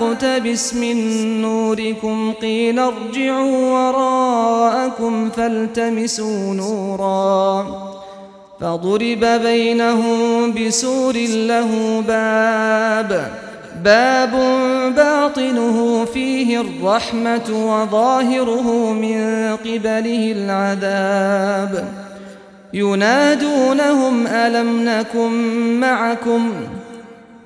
نقتبس من نوركم قيل ارجعوا وراءكم فالتمسوا نورا فضرب بينهم بسور له باب باب باطنه فيه الرحمة وظاهره من قبله العذاب ينادونهم ألم نكن معكم ؟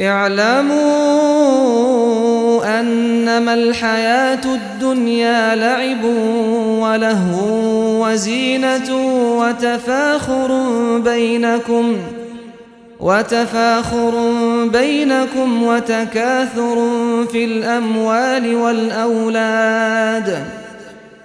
اعلموا أنما الحياة الدنيا لعب ولهو وزينة وتفاخر بينكم ۖ وتفاخر بينكم وتكاثر في الأموال والأولاد.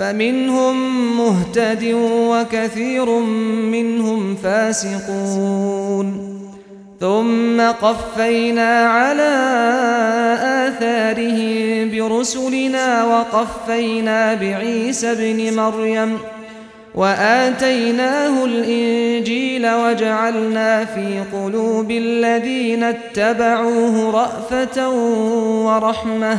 فمنهم مهتد وكثير منهم فاسقون. ثم قفينا على آثارهم برسلنا وقفينا بعيسى ابن مريم وآتيناه الإنجيل وجعلنا في قلوب الذين اتبعوه رأفة ورحمة.